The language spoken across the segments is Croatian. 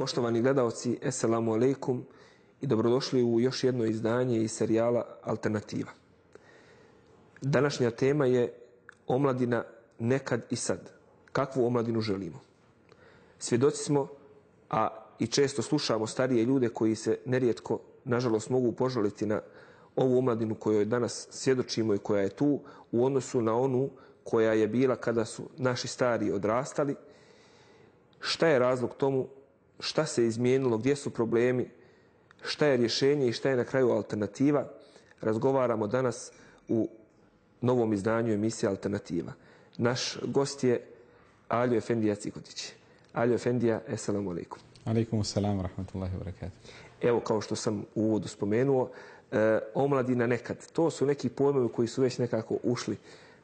Poštovani gledalci, eselamu alaikum i dobrodošli u još jedno izdanje iz serijala Alternativa. Današnja tema je omladina nekad i sad. Kakvu omladinu želimo? Svjedoci smo, a i često slušamo starije ljude koji se nerijetko, nažalost, mogu požaliti na ovu omladinu kojoj danas svjedočimo i koja je tu u odnosu na onu koja je bila kada su naši stari odrastali. Šta je razlog tomu? Šta se izmijenilo? Gdje su problemi? Šta je rješenje i šta je na kraju alternativa? Razgovaramo danas u novom izdanju emisije Alternativa. Naš gost je Aljo Efendija Cikotić. Aljo Efendija, eselamu alaikum. Alaikum salam, rahmatullahi wa Evo, kao što sam u uvodu spomenuo, e, omladina nekad. To su neki pojmovi koji su već nekako ušli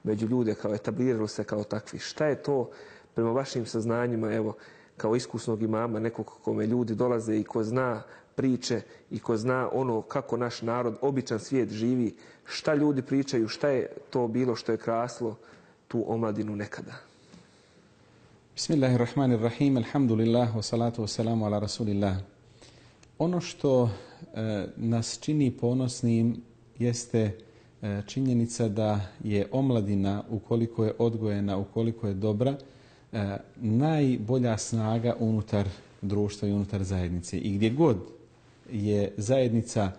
među ljude, kao etablirali se kao takvi. Šta je to prema vašim saznanjima, evo, kao iskusnog imama, nekog kome ljudi dolaze i ko zna priče i ko zna ono kako naš narod, običan svijet živi, šta ljudi pričaju, šta je to bilo što je kraslo tu omladinu nekada. Bismillahirrahmanirrahim, alhamdulillah, wa salatu wa salamu ala rasulillah. Ono što e, nas čini ponosnim jeste e, činjenica da je omladina, ukoliko je odgojena, ukoliko je dobra, najbolja snaga unutar društva i unutar zajednice. I gdje god je zajednica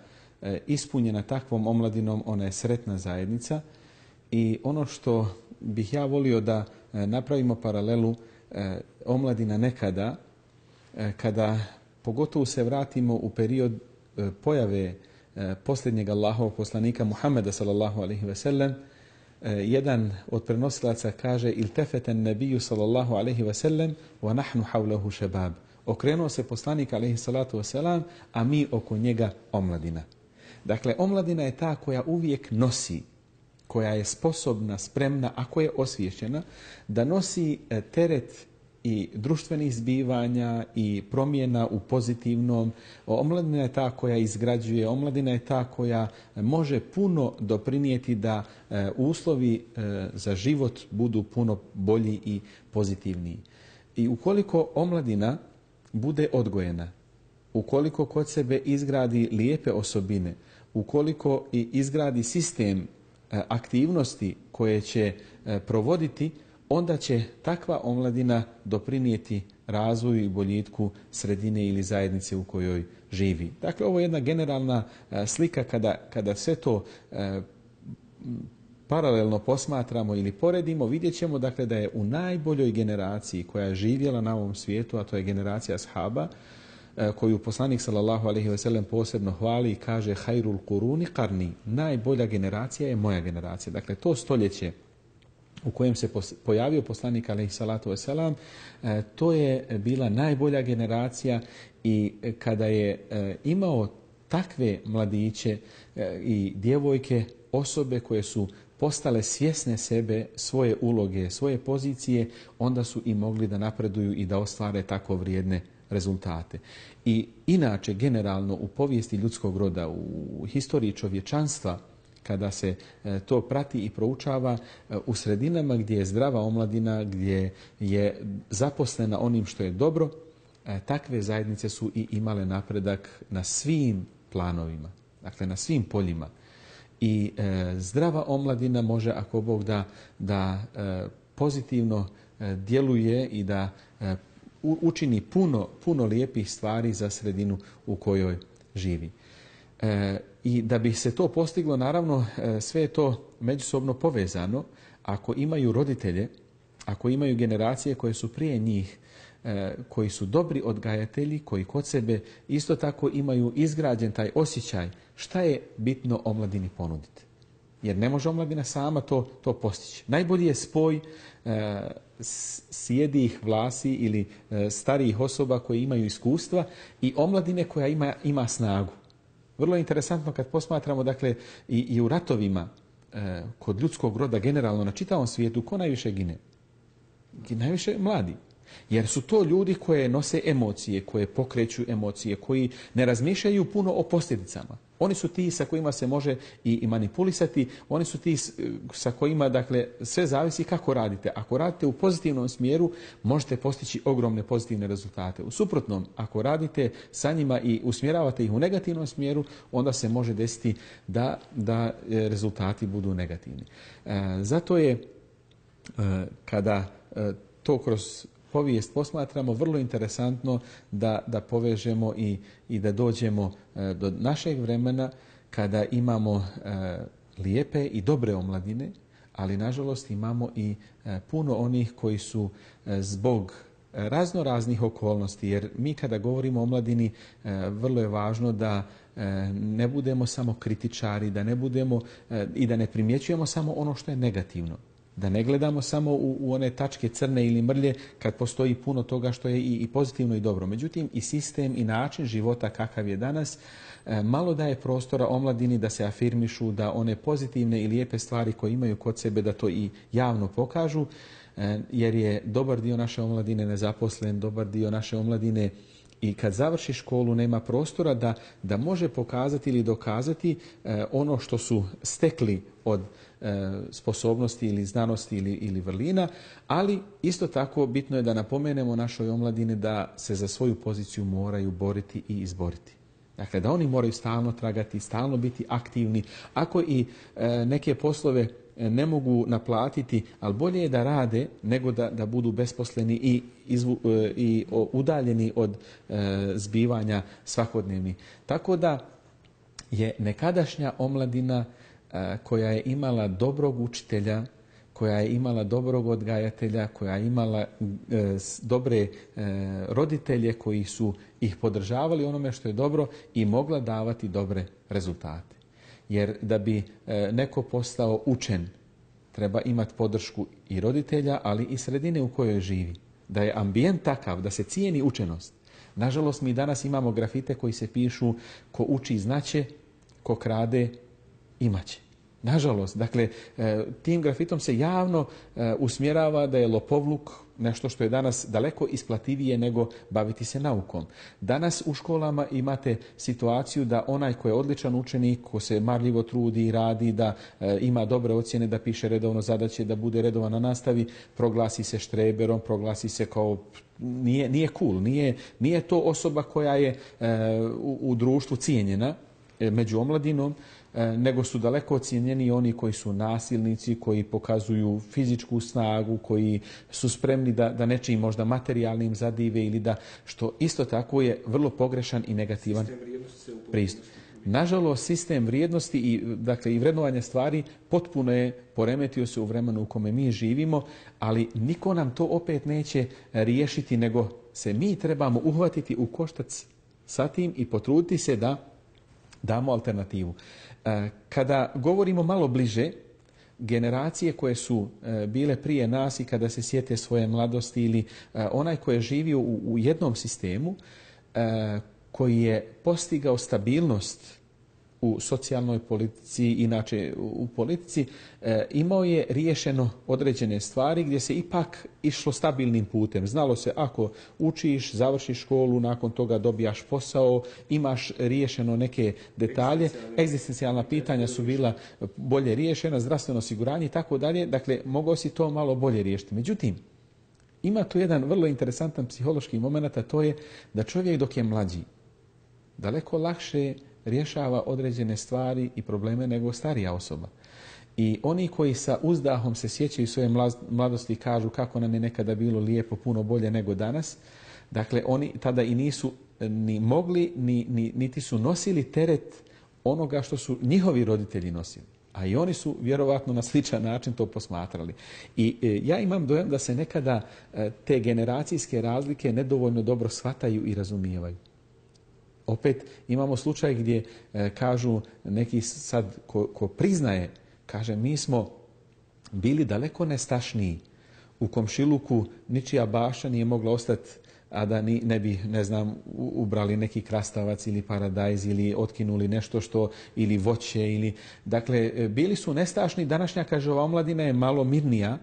ispunjena takvom omladinom, ona je sretna zajednica i ono što bih ja volio da napravimo paralelu omladina nekada kada pogotovo se vratimo u period e, pojave e, posljednjeg Allahovog poslanika Muhammeda sallallahu alaihi ve sellem, e, jedan od prenosilaca kaže il tefeten nebiju sallallahu alaihi ve sellem wa nahnu havlahu šebab. Okrenuo se poslanik alaihi salatu wasalam, a mi oko njega omladina. Dakle, omladina je ta koja uvijek nosi, koja je sposobna, spremna, ako je osvješćena, da nosi teret i društvenih zbivanja i promjena u pozitivnom. Omladina je ta koja izgrađuje, omladina je ta koja može puno doprinijeti da e, uslovi e, za život budu puno bolji i pozitivniji. I ukoliko omladina bude odgojena, ukoliko kod sebe izgradi lijepe osobine, ukoliko izgradi sistem e, aktivnosti koje će provoditi, onda će takva omladina doprinijeti razvoju i boljitku sredine ili zajednice u kojoj živi. Dakle, ovo je jedna generalna e, slika kada, kada sve to e, paralelno posmatramo ili poredimo, vidjet ćemo dakle, da je u najboljoj generaciji koja je živjela na ovom svijetu, a to je generacija shaba, e, koju poslanik sallallahu alejhi ve posebno hvali i kaže hajrul kuruni karni, najbolja generacija je moja generacija. Dakle, to stoljeće u kojem se pojavio poslanik alaihi salatu wasalam, e, to je bila najbolja generacija i kada je e, imao takve mladiće e, i djevojke, osobe koje su postale svjesne sebe, svoje uloge, svoje pozicije, onda su i mogli da napreduju i da ostvare tako vrijedne rezultate. I inače, generalno, u povijesti ljudskog roda, u historiji čovječanstva, kada se e, to prati i proučava e, u sredinama gdje je zdrava omladina, gdje je zaposlena onim što je dobro, e, takve zajednice su i imale napredak na svim planovima, dakle na svim poljima. I zdrava omladina može, ako Bog da, da pozitivno djeluje i da učini puno, puno lijepih stvari za sredinu u kojoj živi. E, I da bi se to postiglo, naravno, e, sve je to međusobno povezano. Ako imaju roditelje, ako imaju generacije koje su prije njih, e, koji su dobri odgajatelji, koji kod sebe isto tako imaju izgrađen taj osjećaj, šta je bitno omladini ponuditi? Jer ne može omladina sama to, to postići. Najbolji je spoj e, sjedih vlasi ili e, starijih osoba koji imaju iskustva i omladine koja ima, ima snagu. Vrlo je interesantno kad posmatramo dakle i, i u ratovima e, kod ljudskog roda generalno na čitavom svijetu ko najviše gine? Najviše mladi. Jer su to ljudi koje nose emocije, koje pokreću emocije, koji ne razmišljaju puno o posljedicama. Oni su ti sa kojima se može i, manipulisati, oni su ti sa kojima, dakle, sve zavisi kako radite. Ako radite u pozitivnom smjeru, možete postići ogromne pozitivne rezultate. U suprotnom, ako radite sa njima i usmjeravate ih u negativnom smjeru, onda se može desiti da, da e, rezultati budu negativni. E, zato je e, kada to kroz povijest posmatramo, vrlo interesantno da, da povežemo i, i da dođemo e, do našeg vremena kada imamo e, lijepe i dobre omladine, ali nažalost imamo i e, puno onih koji su zbog razno raznih okolnosti, jer mi kada govorimo o omladini vrlo je važno da ne budemo samo kritičari, da ne budemo i da ne primjećujemo samo ono što je negativno. Da ne gledamo samo u, u one tačke crne ili mrlje kad postoji puno toga što je i, i pozitivno i dobro. Međutim, i sistem i način života kakav je danas e, malo daje prostora omladini da se afirmišu, da one pozitivne i lijepe stvari koje imaju kod sebe da to i javno pokažu, e, jer je dobar dio naše omladine nezaposlen, dobar dio naše omladine i kad završi školu nema prostora da, da može pokazati ili dokazati e, ono što su stekli od sposobnosti ili znanosti ili, ili vrlina, ali isto tako bitno je da napomenemo našoj omladini da se za svoju poziciju moraju boriti i izboriti. Dakle, da oni moraju stalno tragati, stalno biti aktivni. Ako i e, neke poslove ne mogu naplatiti, ali bolje je da rade nego da, da budu besposleni i, e, i udaljeni od e, zbivanja svakodnevnih. Tako da je nekadašnja omladina e, koja je imala dobrog učitelja, koja je imala dobrog odgajatelja, koja je imala dobre roditelje koji su ih podržavali onome što je dobro i mogla davati dobre rezultate. Jer da bi e, neko postao učen, treba imati podršku i roditelja, ali i sredine u kojoj živi. Da je ambijent takav, da se cijeni učenost. Nažalost, mi danas imamo grafite koji se pišu ko uči znaće, ko krade imaće. Nažalost, dakle, e, tim grafitom se javno e, usmjerava da je lopovluk nešto što je danas daleko isplativije nego baviti se naukom. Danas u školama imate situaciju da onaj ko je odličan učenik, ko se marljivo trudi i radi, da e, ima dobre ocjene, da piše redovno zadaće, da bude redovan na nastavi, proglasi se štreberom, proglasi se kao nije, nije cool, nije, nije to osoba koja je u, u društvu cijenjena među omladinom, nego su daleko ocijenjeni oni koji su nasilnici, koji pokazuju fizičku snagu, koji su spremni da, da nečim možda materijalnim zadive ili da, što isto tako je vrlo pogrešan i negativan pristup. Nažalost, sistem vrijednosti i, dakle, i vrednovanja stvari potpuno je poremetio se u vremenu u kome mi živimo, ali niko nam to opet neće riješiti, nego se mi trebamo uhvatiti u koštac sa tim i potruditi se da damo alternativu. E, kada govorimo malo bliže, generacije koje su e, bile prije nas i kada se sjete svoje mladosti ili e, onaj koji je živio u jednom sistemu koji je postigao stabilnost u socijalnoj politici, inače u politici, e, imao je riješeno određene stvari gdje se ipak išlo stabilnim putem. Znalo se ako učiš, završiš školu, nakon toga dobijaš posao, imaš riješeno neke detalje, egzistencijalna pitanja su bila bolje riješena, zdravstveno osiguranje i tako dalje. Dakle, mogao si to malo bolje riješiti. Međutim, ima tu jedan vrlo interesantan psihološki moment, a to je da čovjek dok je mlađi, daleko lakše rješava određene stvari i probleme nego starija osoba. I oni koji sa uzdahom se sjećaju svoje mladosti i kažu kako nam je nekada bilo lijepo, puno bolje nego danas, dakle oni tada i nisu ni mogli, ni, ni, niti su nosili teret onoga što su njihovi roditelji nosili. A i oni su vjerovatno na sličan način to posmatrali. I e, ja imam dojam da se nekada e, te generacijske razlike nedovoljno dobro shvataju i razumijevaju. Opet imamo slučaj gdje e, kažu neki sad ko, ko priznaje, kaže mi smo bili daleko nestašniji. U komšiluku ničija baša nije mogla ostati a da ni, ne bi, ne znam, ubrali neki krastavac ili paradajz ili otkinuli nešto što, ili voće ili... Dakle, e, bili su nestašni, današnja, kaže, ova omladina je malo mirnija,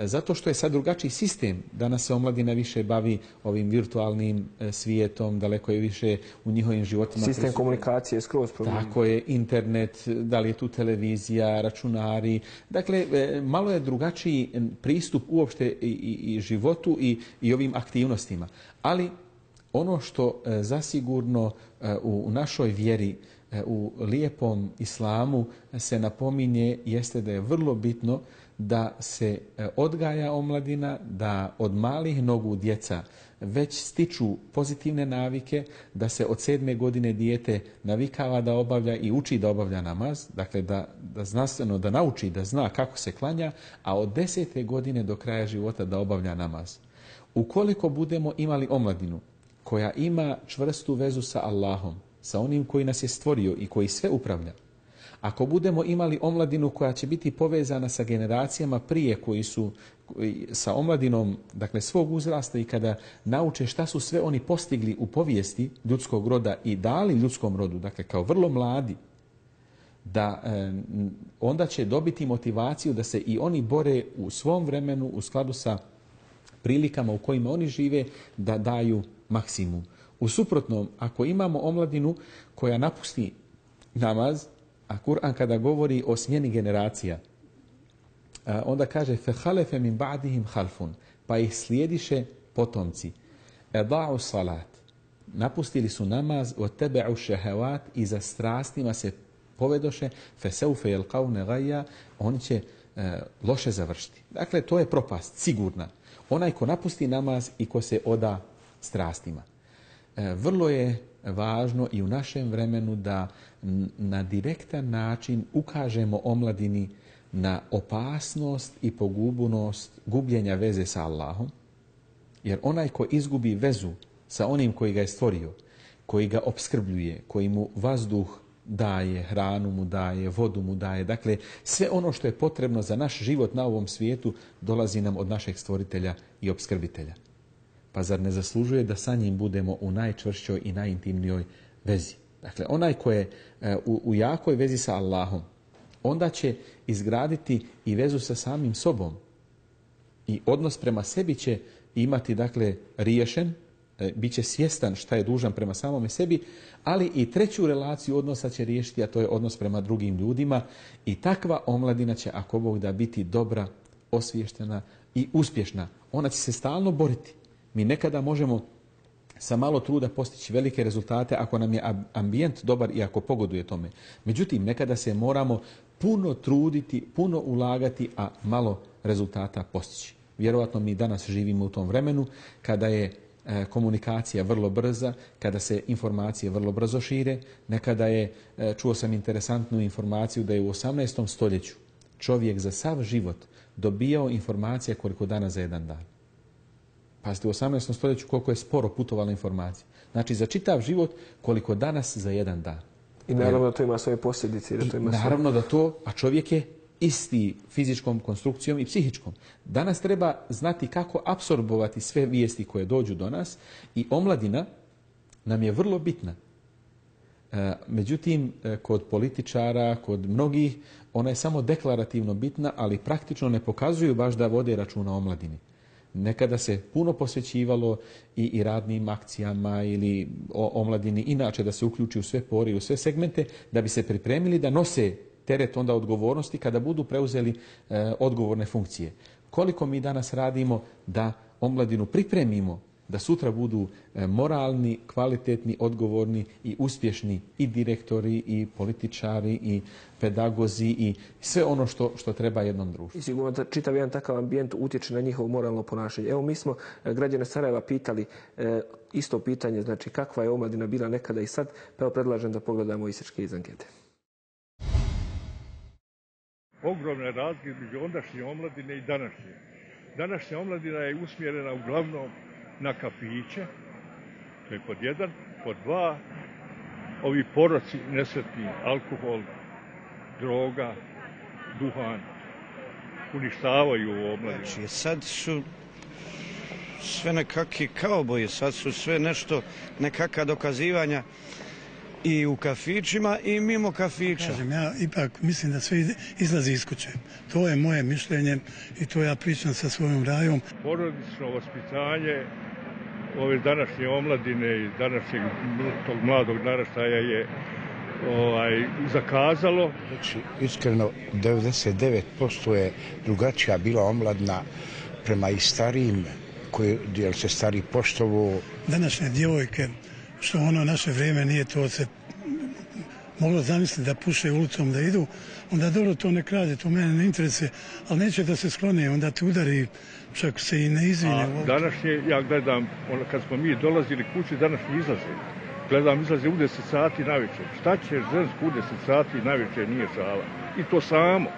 Zato što je sad drugačiji sistem. Danas se omladina više bavi ovim virtualnim svijetom, daleko je više u njihovim životima. Sistem komunikacije je skroz Tako je, internet, da li je tu televizija, računari. Dakle, malo je drugačiji pristup uopšte i, i, životu i, i ovim aktivnostima. Ali ono što zasigurno u našoj vjeri E, u lijepom islamu se napominje jeste da je vrlo bitno da se e, odgaja omladina, da od malih nogu djeca već stiču pozitivne navike, da se od sedme godine dijete navikava da obavlja i uči da obavlja namaz, dakle da, da znanstveno da nauči da zna kako se klanja, a od desete godine do kraja života da obavlja namaz. Ukoliko budemo imali omladinu koja ima čvrstu vezu sa Allahom, sa onim koji nas je stvorio i koji sve upravlja, ako budemo imali omladinu koja će biti povezana sa generacijama prije koji su sa omladinom dakle svog uzrasta i kada nauče šta su sve oni postigli u povijesti ljudskog roda i dali ljudskom rodu, dakle kao vrlo mladi, da e, onda će dobiti motivaciju da se i oni bore u svom vremenu u skladu sa prilikama u kojima oni žive da daju maksimum. U suprotnom, ako imamo omladinu koja napusti namaz, a Kur'an kada govori o smjeni generacija, onda kaže فَحَلَفَ مِنْ بَعْدِهِمْ halfun, pa ih slijediše potomci. Eda'u salat. Napustili su namaz od tebe šehevat i za strastima se povedoše فَسَوْفَ يَلْقَوْنَ غَيَّا Oni će e, loše završiti. Dakle, to je propast, sigurna. Onaj ko napusti namaz i ko se oda strastima. E, vrlo je važno i u našem vremenu da na direktan način ukažemo omladini na opasnost i pogubunost gubljenja veze sa Allahom, jer onaj ko izgubi vezu sa onim koji ga je stvorio, koji ga obskrbljuje, koji mu vazduh daje, hranu mu daje, vodu mu daje, dakle sve ono što je potrebno za naš život na ovom svijetu dolazi nam od našeg stvoritelja i obskrbitelja. Pa zar ne zaslužuje da sa njim budemo u najčvršćoj i najintimnijoj vezi? Dakle, onaj ko je e, u, u jakoj vezi sa Allahom, onda će izgraditi i vezu sa samim sobom. I odnos prema sebi će imati, dakle, riješen, e, bit će svjestan šta je dužan prema samome sebi, ali i treću relaciju odnosa će riješiti, a to je odnos prema drugim ljudima. I takva omladina će, ako Bog da, biti dobra, osviještena i uspješna. Ona će se stalno boriti mi nekada možemo sa malo truda postići velike rezultate ako nam je ambijent dobar i ako pogoduje tome. Međutim, nekada se moramo puno truditi, puno ulagati, a malo rezultata postići. Vjerojatno mi danas živimo u tom vremenu kada je e, komunikacija vrlo brza, kada se informacije vrlo brzo šire. Nekada je, e, čuo sam interesantnu informaciju da je u 18. stoljeću čovjek za sav život dobijao informacije koliko dana za jedan dan. Pazite, u 18. stoljeću koliko je sporo putovala informacija. Znači, za čitav život koliko danas za jedan dan. I naravno da to ima svoje posljedice. Da to ima naravno da to, a čovjek je isti fizičkom konstrukcijom i psihičkom. Danas treba znati kako apsorbovati sve vijesti koje dođu do nas i omladina nam je vrlo bitna. E, međutim, e, kod političara, kod mnogih, ona je samo deklarativno bitna, ali praktično ne pokazuju baš da vode računa o omladini. Nekada se puno posvećivalo i, i radnim akcijama ili omladini inače da se uključi u sve pori, u sve segmente, da bi se pripremili da nose teret onda odgovornosti kada budu preuzeli e, odgovorne funkcije. Koliko mi danas radimo da omladinu pripremimo da sutra budu e, moralni, kvalitetni, odgovorni i uspješni i direktori i političari i pedagozi i sve ono što, što treba jednom društvu. I sigurno da čitav jedan takav ambijent utječe na njihovo moralno ponašanje. Evo mi smo e, građane Sarajeva pitali e, isto pitanje, znači kakva je omladina bila nekada i sad, pa evo predlažem da pogledamo isječke iz ankete. Ogromne razlike između ondašnje omladine i današnje. Današnja omladina je usmjerena uglavnom na kafiće, to je pod jedan, pod dva, ovi poroci nesretni, alkohol, droga, duhan, uništavaju u omladinu. Znači, sad su sve nekakvi kaoboje, sad su sve nešto, nekakva dokazivanja i u kafićima i mimo kafića. Kažem, ja ipak mislim da sve izlazi iz kuće. To je moje mišljenje i to ja pričam sa svojom rajom. Porodično vaspitanje ove današnje omladine i današnjeg tog mladog naraštaja je ovaj, zakazalo. Znači, iskreno, 99% je drugačija bila omladna prema i starijim, koji, jel se stari poštovo. Današnje djevojke, što ono naše vrijeme nije to se moglo zamisliti da puše ulicom da idu, onda dobro to ne krade, to mene ne interesuje, ali neće da se sklone, onda te udari, čak se i ne izvine. A današnje, ja gledam, ono, kad smo mi dolazili kući, današnje izlaze. Gledam, izlaze u 10 sati na večer. Šta će žensko u 10 sati na večer, nije šala. I to samo.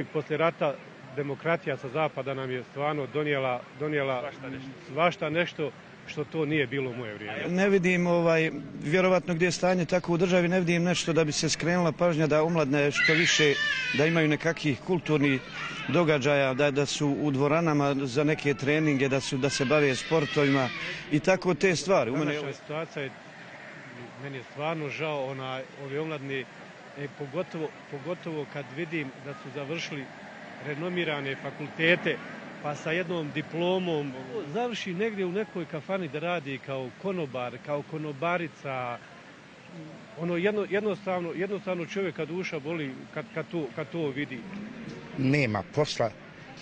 I posle rata demokratija sa zapada nam je stvarno donijela, donijela svašta nešto. svašta nešto što to nije bilo u moje vrijeme. Ne vidim, ovaj, vjerovatno gdje je stanje tako u državi, ne vidim nešto da bi se skrenula pažnja da omladne što više, da imaju nekakvih kulturnih događaja, da, da su u dvoranama za neke treninge, da, su, da se bave sportovima i tako te stvari. U mene situacija je, meni je stvarno žao, ona, ovi omladni, e, pogotovo, pogotovo kad vidim da su završili renomirane fakultete, pa sa jednom diplomom završi negdje u nekoj kafani da radi kao konobar, kao konobarica, ono jedno, jednostavno, jednostavno čovjeka duša boli kad, kad, to, kad to vidi. Nema posla,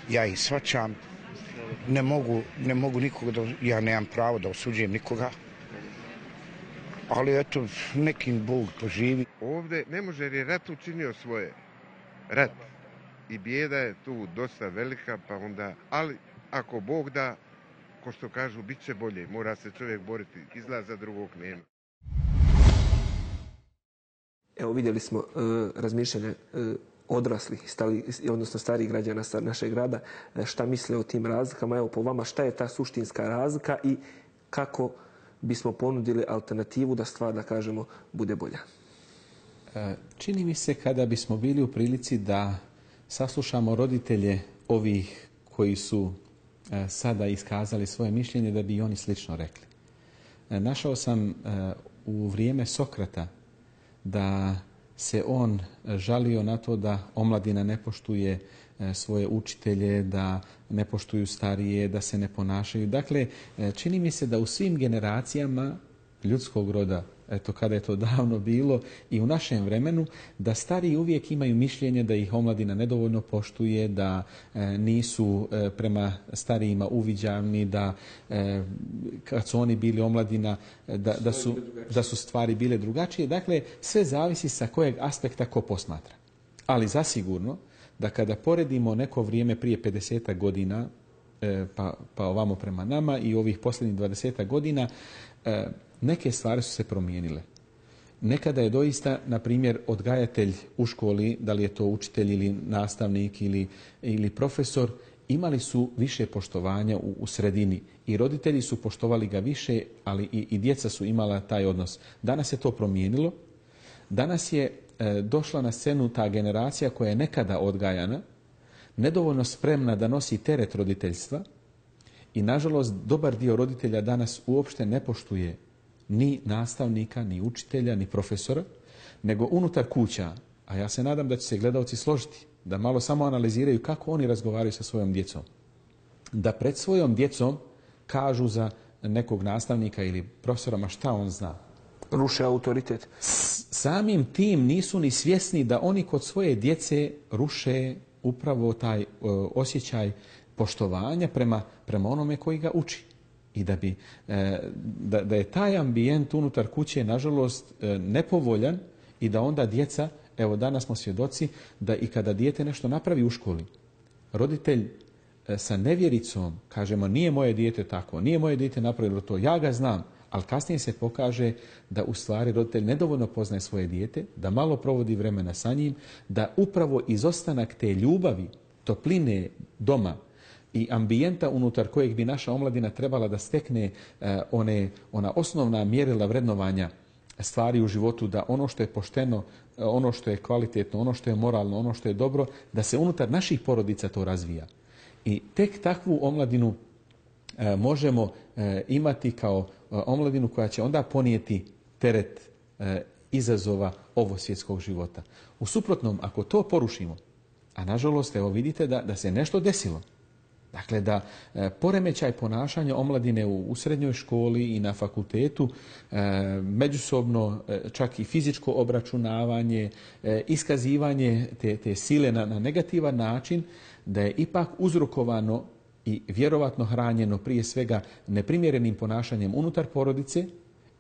ja ih svačam, ne mogu, ne mogu nikoga, da, ja nemam pravo da osuđujem nikoga, ali eto, nekim Bog poživi. Ovdje ne može jer je rat učinio svoje. Rat i bijeda je tu dosta velika, pa onda, ali ako Bog da, ko što kažu, bit će bolje, mora se čovjek boriti, izlaza drugog nema. Evo vidjeli smo uh, razmišljanje uh, odraslih, stali, odnosno starih građana našeg grada, šta misle o tim razlikama. Evo po vama šta je ta suštinska razlika i kako bismo ponudili alternativu da stvar, da kažemo, bude bolja? Čini mi se kada bismo bili u prilici da saslušamo roditelje ovih koji su e, sada iskazali svoje mišljenje da bi i oni slično rekli. E, našao sam e, u vrijeme Sokrata da se on žalio na to da omladina ne poštuje svoje učitelje, da ne poštuju starije, da se ne ponašaju. Dakle, čini mi se da u svim generacijama ljudskog roda eto kada je to davno bilo i u našem vremenu, da stariji uvijek imaju mišljenje da ih omladina nedovoljno poštuje, da e, nisu e, prema starijima uviđavni, da e, kad su oni bili omladina, da, da, su, da su stvari bile drugačije. Dakle, sve zavisi sa kojeg aspekta ko posmatra. Ali zasigurno da kada poredimo neko vrijeme prije 50 godina, e, pa, pa ovamo prema nama i ovih posljednjih 20 godina, e, neke stvari su se promijenile. Nekada je doista, na primjer, odgajatelj u školi, da li je to učitelj ili nastavnik ili, ili profesor, imali su više poštovanja u, u sredini i roditelji su poštovali ga više, ali i, i djeca su imala taj odnos. Danas je to promijenilo. Danas je e, došla na scenu ta generacija koja je nekada odgajana, nedovoljno spremna da nosi teret roditeljstva i, nažalost, dobar dio roditelja danas uopšte ne poštuje ni nastavnika, ni učitelja, ni profesora, nego unutar kuća, a ja se nadam da će se gledalci složiti, da malo samo analiziraju kako oni razgovaraju sa svojom djecom. Da pred svojom djecom kažu za nekog nastavnika ili profesora, ma šta on zna. Ruše autoritet. Samim tim nisu ni svjesni da oni kod svoje djece ruše upravo taj uh, osjećaj poštovanja prema, prema onome koji ga uči i da, bi, e, da, da je taj ambijent unutar kuće, nažalost, e, nepovoljan i da onda djeca, evo danas smo svjedoci, da i kada dijete nešto napravi u školi, roditelj e, sa nevjericom, kažemo, nije moje dijete tako, nije moje dijete napravilo to, ja ga znam, ali kasnije se pokaže da u stvari roditelj nedovoljno poznaje svoje dijete, da malo provodi vremena sa njim, da upravo izostanak te ljubavi, topline doma, i ambijenta unutar kojeg bi naša omladina trebala da stekne e, one, ona osnovna mjerila vrednovanja stvari u životu, da ono što je pošteno, e, ono što je kvalitetno, ono što je moralno, ono što je dobro, da se unutar naših porodica to razvija. I tek takvu omladinu e, možemo imati kao omladinu koja će onda ponijeti teret izazova ovo svjetskog života. U suprotnom, ako to porušimo, a nažalost, evo vidite da, da se nešto desilo. Dakle, da e, poremećaj ponašanja omladine u, srednjoj školi i na fakultetu, e, međusobno e, čak i fizičko obračunavanje, iskazivanje te, te sile na, negativan način, da je ipak uzrokovano i vjerovatno hranjeno prije svega neprimjerenim ponašanjem unutar porodice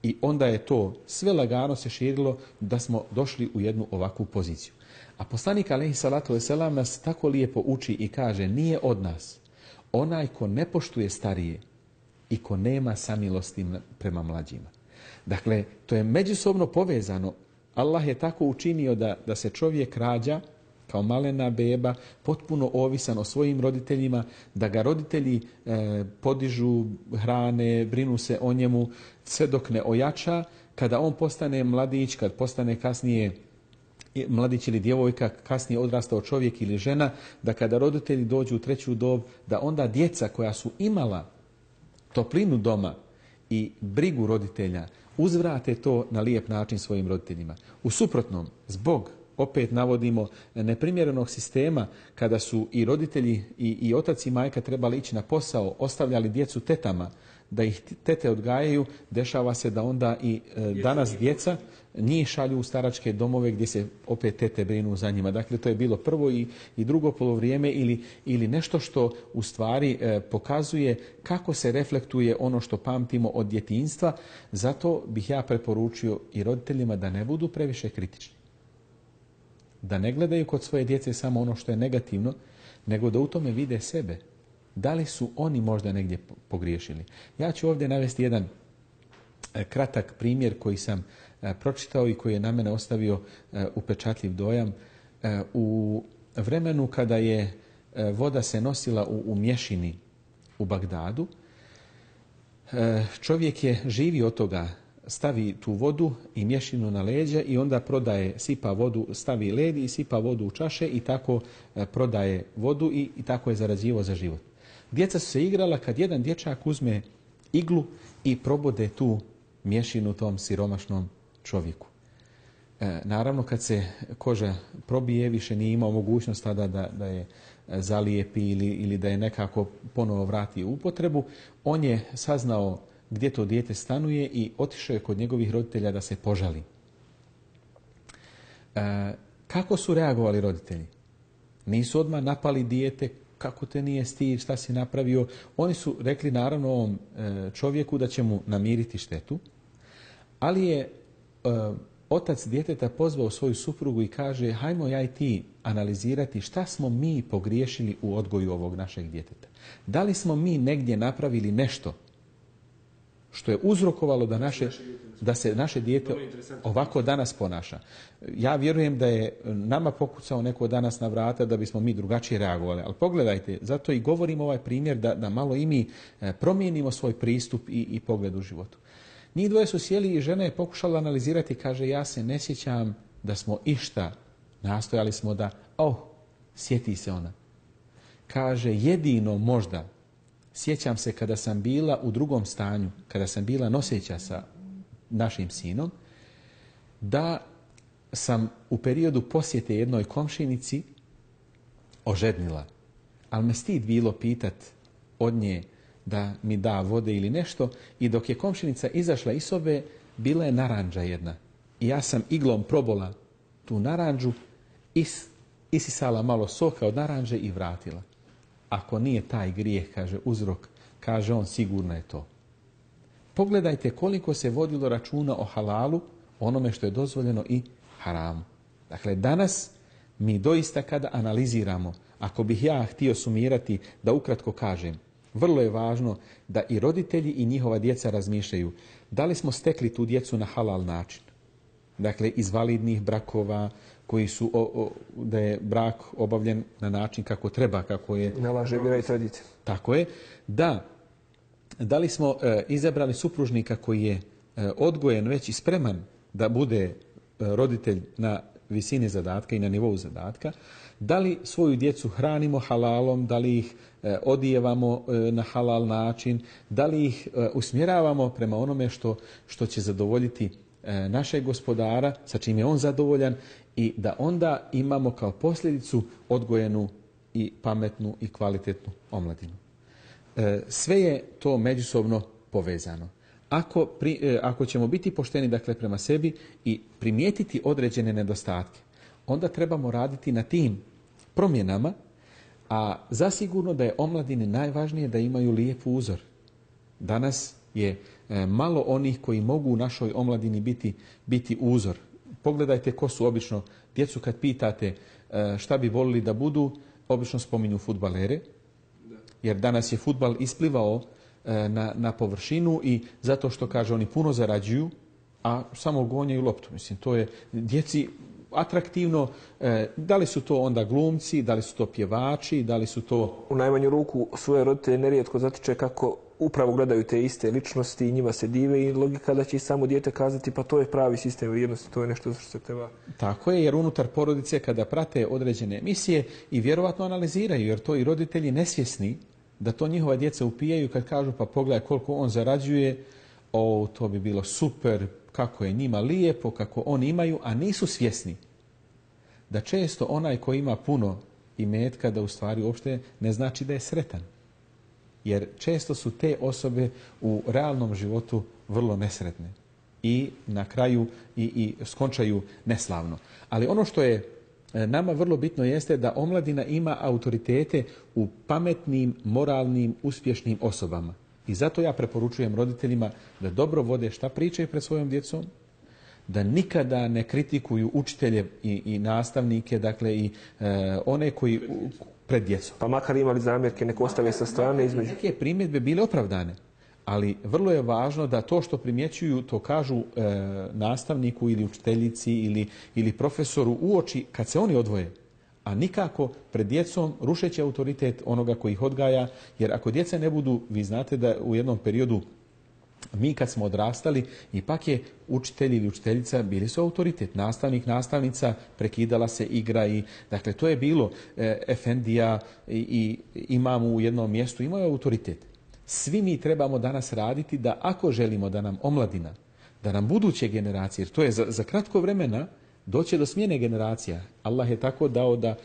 i onda je to sve lagano se širilo da smo došli u jednu ovakvu poziciju. A poslanik alaihi salatu wasalam nas tako lijepo uči i kaže nije od nas onaj ko ne poštuje starije i ko nema samilosti prema mlađima. Dakle, to je međusobno povezano. Allah je tako učinio da, da se čovjek rađa kao malena beba, potpuno ovisan o svojim roditeljima, da ga roditelji e, podižu, hrane, brinu se o njemu, sve dok ne ojača, kada on postane mladić, kad postane kasnije mladić ili djevojka, kasnije odrastao čovjek ili žena, da kada roditelji dođu u treću dob, da onda djeca koja su imala toplinu doma i brigu roditelja, uzvrate to na lijep način svojim roditeljima. U suprotnom, zbog opet navodimo neprimjerenog sistema kada su i roditelji i, i otac i majka trebali ići na posao, ostavljali djecu tetama da ih tete odgajaju, dešava se da onda i e, danas djeca njih šalju u staračke domove gdje se opet tete brinu za njima. Dakle, to je bilo prvo i, i drugo polovrijeme ili, ili nešto što u stvari e, pokazuje kako se reflektuje ono što pamtimo od djetinstva. Zato bih ja preporučio i roditeljima da ne budu previše kritični da ne gledaju kod svoje djece samo ono što je negativno, nego da u tome vide sebe. Da li su oni možda negdje pogriješili? Ja ću ovdje navesti jedan e, kratak primjer koji sam pročitao i koji je na mene ostavio e, upečatljiv dojam. U vremenu kada je voda se nosila u, u mješini u Bagdadu, čovjek je živio od toga stavi tu vodu i mješinu na leđa i onda prodaje, sipa vodu, stavi led i sipa vodu u čaše i tako e, prodaje vodu i, tako je zarađivo za život. Djeca su se igrala kad jedan dječak uzme iglu i probode tu mješinu tom siromašnom čovjeku. E, naravno, kad se koža probije, više nije imao mogućnost tada da, da je zalijepi ili, ili da je nekako ponovo vrati u upotrebu. On je saznao gdje to dijete stanuje i otišao je kod njegovih roditelja da se požali. E, kako su reagovali roditelji? Nisu odmah napali dijete, kako te nije stid, šta si napravio. Oni su rekli naravno ovom e, čovjeku da će mu namiriti štetu, ali je otac djeteta pozvao svoju suprugu i kaže hajmo ja i ti analizirati šta smo mi pogriješili u odgoju ovog našeg djeteta. Da li smo mi negdje napravili nešto što je uzrokovalo da, naše, da se naše dijete ovako danas ponaša. Ja vjerujem da je nama pokucao neko danas na vrata da bismo mi drugačije reagovali. Ali pogledajte, zato i govorimo ovaj primjer da, da malo i mi e, promijenimo svoj pristup i, i pogled u životu. Njih dvoje su sjeli i žena je pokušala analizirati, kaže ja se ne sjećam da smo išta, nastojali smo da, oh, sjeti se ona. Kaže jedino možda sjećam se kada sam bila u drugom stanju, kada sam bila noseća sa našim sinom, da sam u periodu posjete jednoj komšinici ožednila. Ali me stid bilo pitat od nje da mi da vode ili nešto i dok je komšinica izašla iz sobe, bila je naranđa jedna. I ja sam iglom probola tu naranđu, is, isisala malo soka od naranđe i vratila ako nije taj grijeh, kaže uzrok, kaže on sigurno je to. Pogledajte koliko se vodilo računa o halalu, onome što je dozvoljeno i haramu. Dakle, danas mi doista kada analiziramo, ako bih ja htio sumirati da ukratko kažem, vrlo je važno da i roditelji i njihova djeca razmišljaju da li smo stekli tu djecu na halal način. Dakle, iz validnih brakova, koji su o, o, da je brak obavljen na način kako treba, kako je... Nalaže vjera i tradicija. Tako je. Da, da li smo e, izabrali supružnika koji je e, odgojen već i spreman da bude e, roditelj na visini zadatka i na nivou zadatka, da li svoju djecu hranimo halalom, da li ih e, odijevamo e, na halal način, da li ih e, usmjeravamo prema onome što, što će zadovoljiti našeg gospodara, sa čim je on zadovoljan i da onda imamo kao posljedicu odgojenu i pametnu i kvalitetnu omladinu. Sve je to međusobno povezano. Ako, pri, ako ćemo biti pošteni dakle, prema sebi i primijetiti određene nedostatke, onda trebamo raditi na tim promjenama, a zasigurno da je omladini najvažnije da imaju lijep uzor. Danas je e, malo onih koji mogu u našoj omladini biti, biti uzor. Pogledajte ko su obično djecu kad pitate e, šta bi volili da budu, obično spominju futbalere, jer danas je futbal isplivao e, na, na površinu i zato što, kaže, oni puno zarađuju, a samo gonjaju loptu. Mislim, to je djeci atraktivno. E, da li su to onda glumci, da li su to pjevači, da li su to... U najmanju ruku svoje roditelje nerijetko zatiče kako upravo gledaju te iste ličnosti i njima se dive i logika da će i samo dijete kazati pa to je pravi sistem vrijednosti, to je nešto što se treba... Tako je, jer unutar porodice kada prate određene emisije i vjerovatno analiziraju, jer to i roditelji nesvjesni da to njihova djeca upijaju kad kažu pa pogledaj koliko on zarađuje, o, to bi bilo super, kako je njima lijepo, kako oni imaju, a nisu svjesni da često onaj ko ima puno i metka da u stvari uopšte ne znači da je sretan. Jer često su te osobe u realnom životu vrlo nesretne i na kraju i, i skončaju neslavno. Ali ono što je e, nama vrlo bitno jeste da omladina ima autoritete u pametnim, moralnim, uspješnim osobama. I zato ja preporučujem roditeljima da dobro vode šta pričaju pred svojom djecom, da nikada ne kritikuju učitelje i, i nastavnike, dakle i e, one koji u, pred djecom. Pa makar imali zamjerke, neko ostave sa strane između... Neke primjedbe bile opravdane, ali vrlo je važno da to što primjećuju, to kažu e, nastavniku ili učiteljici ili, ili profesoru u oči kad se oni odvoje a nikako pred djecom rušeći autoritet onoga koji ih odgaja, jer ako djeca ne budu, vi znate da u jednom periodu mi kad smo odrastali, ipak je učitelj ili učiteljica bili su autoritet. Nastavnik, nastavnica, prekidala se igra i, dakle, to je bilo e, Efendija i, i imamo u jednom mjestu, imao je autoritet. Svi mi trebamo danas raditi da ako želimo da nam omladina, da nam buduće generacije, jer to je za, za kratko vremena, doće do smjene generacija. Allah je tako dao da e,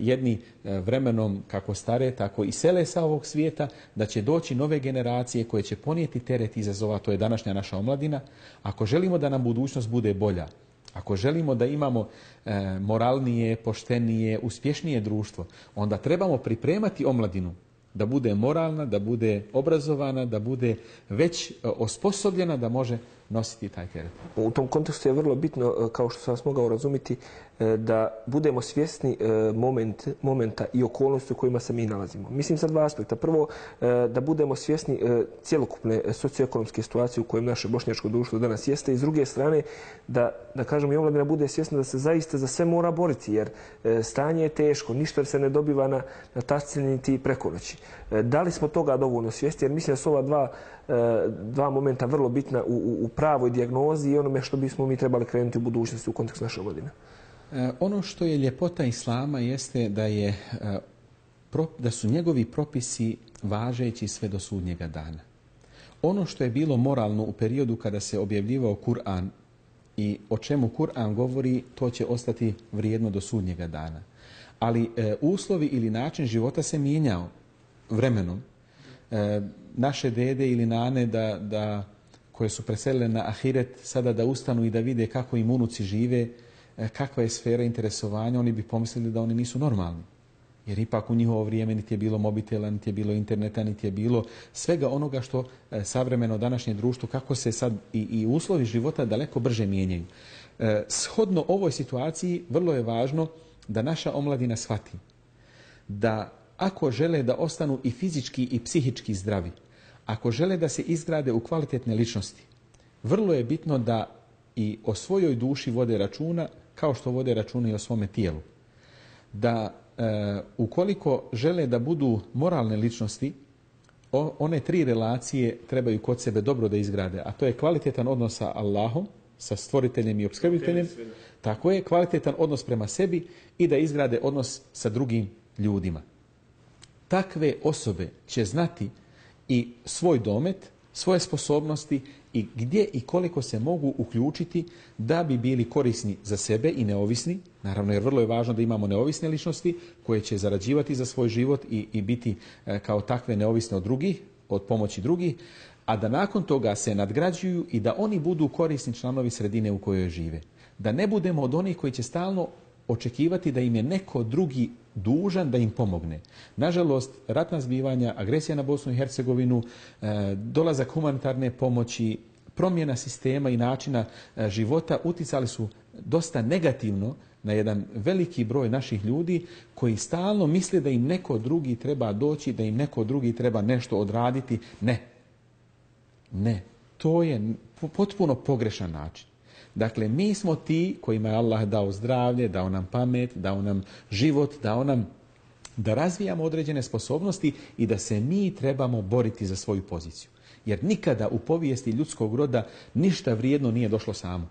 jedni e, vremenom kako stare, tako i sele sa ovog svijeta, da će doći nove generacije koje će ponijeti teret izazova, to je današnja naša omladina. Ako želimo da nam budućnost bude bolja, ako želimo da imamo e, moralnije, poštenije, uspješnije društvo, onda trebamo pripremati omladinu da bude moralna, da bude obrazovana, da bude već osposobljena da može nositi taj teret. U tom kontekstu je vrlo bitno, e, kao što sam vas mogao razumiti, e, da budemo svjesni e, moment, momenta i okolnosti u kojima se mi nalazimo. Mislim sad dva aspekta. Prvo, da budemo svjesni cjelokupne socioekonomske situacije u kojem naše bošnjačko društvo danas jeste i s druge strane da, da kažemo i omladina bude svjesna da se zaista za sve mora boriti jer stanje je teško, ništa se ne dobiva na, na tascini niti preko. Da li smo toga dovoljno svjesni? Jer mislim da su ova dva dva momenta vrlo bitna u, pravoj dijagnozi i onome što bismo mi trebali krenuti u budućnosti u kontekstu naše godine. E, ono što je ljepota Islama jeste da je e, da su njegovi propisi važeći sve do sudnjega dana. Ono što je bilo moralno u periodu kada se objavljivao Kur'an i o čemu Kur'an govori, to će ostati vrijedno do sudnjega dana. Ali e, uslovi ili način života se mijenjao vremenom. E, naše dede ili nane da, da, koje su preselile na Ahiret sada da ustanu i da vide kako im unuci žive, e, kakva je sfera interesovanja, oni bi pomislili da oni nisu normalni. Jer ipak u njihovo vrijeme niti je bilo mobitela, niti je bilo interneta, niti je bilo svega onoga što e, savremeno današnje društvo, kako se sad i, i uslovi života daleko brže mijenjaju. E, shodno ovoj situaciji vrlo je važno da naša omladina shvati da ako žele da ostanu i fizički i psihički zdravi, ako žele da se izgrade u kvalitetne ličnosti, vrlo je bitno da i o svojoj duši vode računa kao što vode računa i o svome tijelu. Da e, ukoliko žele da budu moralne ličnosti, o, one tri relacije trebaju kod sebe dobro da izgrade, a to je kvalitetan odnos sa Allahom, sa stvoriteljem i obskrbiteljem, tako je kvalitetan odnos prema sebi i da izgrade odnos sa drugim ljudima. Takve osobe će znati i svoj domet, svoje sposobnosti i gdje i koliko se mogu uključiti da bi bili korisni za sebe i neovisni. Naravno, jer vrlo je važno da imamo neovisne ličnosti koje će zarađivati za svoj život i, i biti e, kao takve neovisne od drugih, od pomoći drugih, a da nakon toga se nadgrađuju i da oni budu korisni članovi sredine u kojoj žive. Da ne budemo od onih koji će stalno očekivati da im je neko drugi dužan da im pomogne. Nažalost, ratna zbivanja, agresija na Bosnu i Hercegovinu, e, dolazak humanitarne pomoći, promjena sistema i načina e, života uticali su dosta negativno na jedan veliki broj naših ljudi koji stalno misle da im neko drugi treba doći, da im neko drugi treba nešto odraditi. Ne. Ne. To je potpuno pogrešan način. Dakle, mi smo ti kojima je Allah dao zdravlje, dao nam pamet, dao nam život, dao nam da razvijamo određene sposobnosti i da se mi trebamo boriti za svoju poziciju. Jer nikada u povijesti ljudskog roda ništa vrijedno nije došlo samo.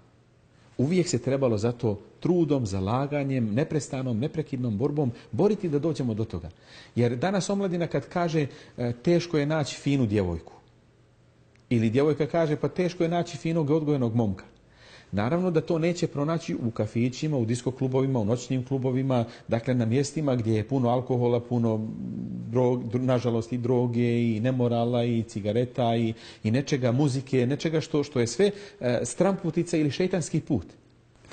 Uvijek se trebalo za to trudom, zalaganjem, neprestanom, neprekidnom borbom boriti da dođemo do toga. Jer danas omladina kad kaže e, teško je naći finu djevojku. Ili djevojka kaže pa teško je naći finog odgojenog momka. Naravno da to neće pronaći u kafićima, u disko klubovima, u noćnim klubovima, dakle na mjestima gdje je puno alkohola, puno drog, nažalost i droge i nemorala i cigareta i, i nečega muzike, nečega što, što je sve e, stramputica ili šeitanski put.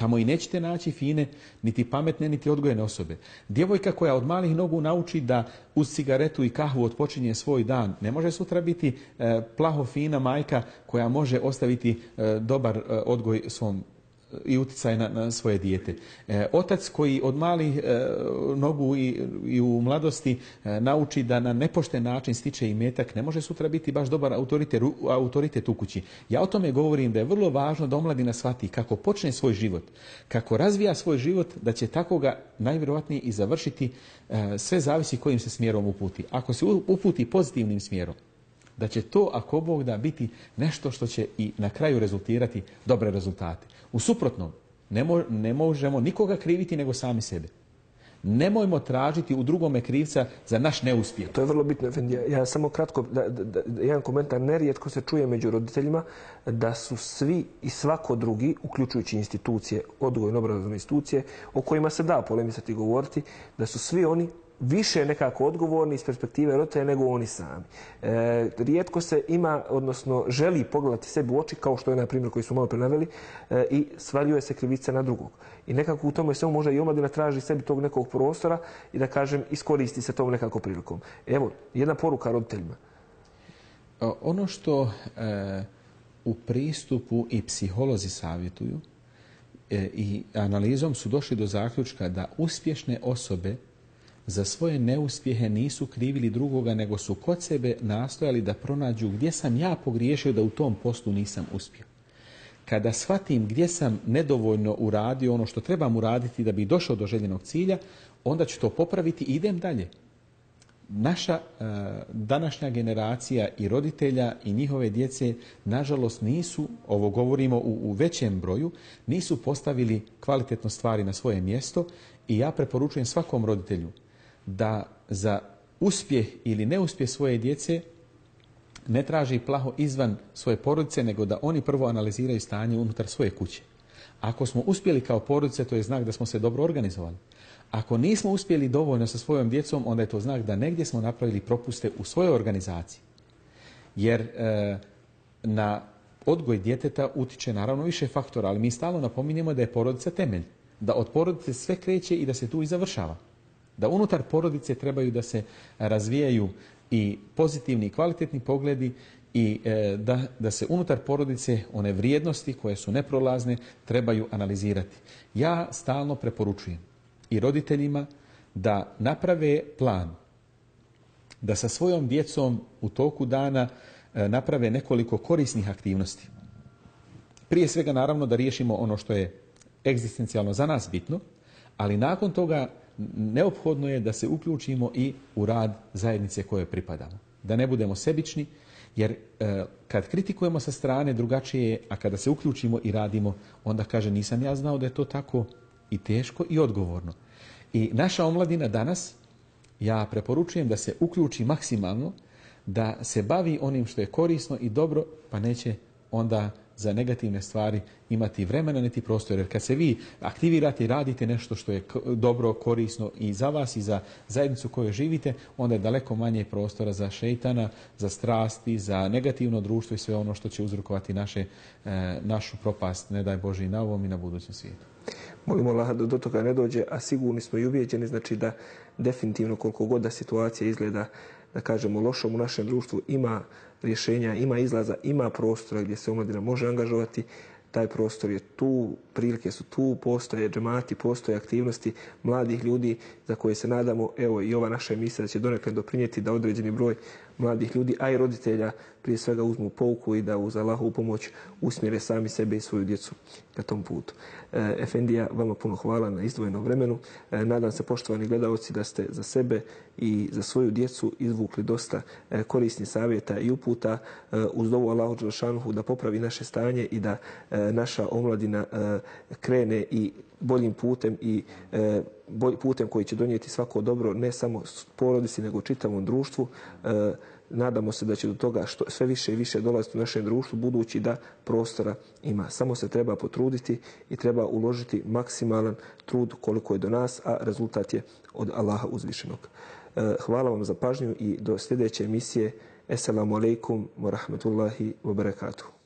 Tamo i nećete naći fine, niti pametne, niti odgojene osobe. Djevojka koja od malih nogu nauči da uz cigaretu i kahvu odpočinje svoj dan, ne može sutra biti e, plaho fina majka koja može ostaviti e, dobar e, odgoj svom i utjecaj na, na svoje dijete. E, otac koji od malih e, nogu i, i, u mladosti e, nauči da na nepošten način stiče i metak, ne može sutra biti baš dobar autoritet, autoritet u kući. Ja o tome govorim da je vrlo važno da omladina shvati kako počne svoj život, kako razvija svoj život, da će tako ga najvjerojatnije i završiti, sve zavisi kojim se smjerom uputi. Ako se uputi pozitivnim smjerom, da će to, ako Bog da, biti nešto što će i na kraju rezultirati dobre rezultate. U suprotnom, ne, ne možemo nikoga kriviti nego sami sebe. Nemojmo tražiti u drugome krivca za naš neuspjeh. To je vrlo bitno, Ja, ja samo kratko, da, da, jedan komentar, nerijetko se čuje među roditeljima da su svi i svako drugi, uključujući institucije, odgojno obrazovne institucije, o kojima se da polemisati i govoriti, da su svi oni više nekako odgovorni iz perspektive roditelja nego oni sami. E, rijetko se ima, odnosno želi pogledati sebi u oči, kao što je na primjer koji su malo prenaveli, e, i svaljuje se krivica na drugog. I nekako u tome svemu možda i omladina traži sebi tog nekog prostora i da kažem iskoristi se tom nekako prilikom. Evo, jedna poruka roditeljima. Ono što e, u pristupu i psiholozi savjetuju e, i analizom su došli do zaključka da uspješne osobe za svoje neuspjehe nisu krivili drugoga, nego su kod sebe nastojali da pronađu gdje sam ja pogriješio da u tom poslu nisam uspio. Kada shvatim gdje sam nedovoljno uradio ono što trebam uraditi da bi došao do željenog cilja, onda ću to popraviti i idem dalje. Naša e, današnja generacija i roditelja i njihove djece, nažalost, nisu, ovo govorimo u, u većem broju, nisu postavili kvalitetno stvari na svoje mjesto i ja preporučujem svakom roditelju da za uspjeh ili neuspjeh svoje djece ne traži plaho izvan svoje porodice, nego da oni prvo analiziraju stanje unutar svoje kuće. Ako smo uspjeli kao porodice, to je znak da smo se dobro organizovali. Ako nismo uspjeli dovoljno sa svojom djecom, onda je to znak da negdje smo napravili propuste u svojoj organizaciji. Jer e, na odgoj djeteta utiče naravno više faktora, ali mi stalno napominjemo da je porodica temelj. Da od porodice sve kreće i da se tu i završava da unutar porodice trebaju da se razvijaju i pozitivni i kvalitetni pogledi i e, da, da se unutar porodice one vrijednosti koje su neprolazne trebaju analizirati. Ja stalno preporučujem i roditeljima da naprave plan, da sa svojom djecom u toku dana e, naprave nekoliko korisnih aktivnosti. Prije svega naravno da riješimo ono što je egzistencijalno za nas bitno, ali nakon toga neophodno je da se uključimo i u rad zajednice koje pripadamo. Da ne budemo sebični, jer e, kad kritikujemo sa strane drugačije a kada se uključimo i radimo, onda kaže nisam ja znao da je to tako i teško i odgovorno. I naša omladina danas, ja preporučujem da se uključi maksimalno, da se bavi onim što je korisno i dobro, pa neće onda za negativne stvari imati vremena niti prostor. Jer kad se vi aktivirate i radite nešto što je dobro, korisno i za vas i za zajednicu koju živite, onda je daleko manje prostora za šeitana, za strasti, za negativno društvo i sve ono što će uzrokovati naše, e, našu propast, ne daj Bože, na ovom i na budućem svijetu. Molimo Allah da do toga ne dođe, a sigurni smo i ubijeđeni, znači da definitivno koliko god da situacija izgleda, da kažemo, lošom u našem društvu, ima rješenja, ima izlaza, ima prostora gdje se omladina može angažovati, taj prostor je tu, prilike su tu, postoje džemati, postoje aktivnosti mladih ljudi za koje se nadamo, evo i ova naša emisija da će donekle doprinijeti da određeni broj mladih ljudi, a i roditelja prije svega uzmu pouku i da uz Allahu pomoć usmjere sami sebe i svoju djecu na tom putu. E, Efendija, vama puno hvala na izdvojenom vremenu. E, nadam se, poštovani gledalci, da ste za sebe i za svoju djecu izvukli dosta e, korisnih savjeta i uputa uz dovu Allahu Đelšanuhu da popravi naše stanje i da naša omladina krene i boljim putem i putem koji će donijeti svako dobro ne samo porodici nego čitavom društvu nadamo se da će do toga sve više i više dolaziti u našem društvu budući da prostora ima. Samo se treba potruditi i treba uložiti maksimalan trud koliko je do nas, a rezultat je od Allaha uzvišenog. E, hvala vam za pažnju i do sljedeće emisije. Assalamu alaikum wa rahmatullahi wa barakatuh.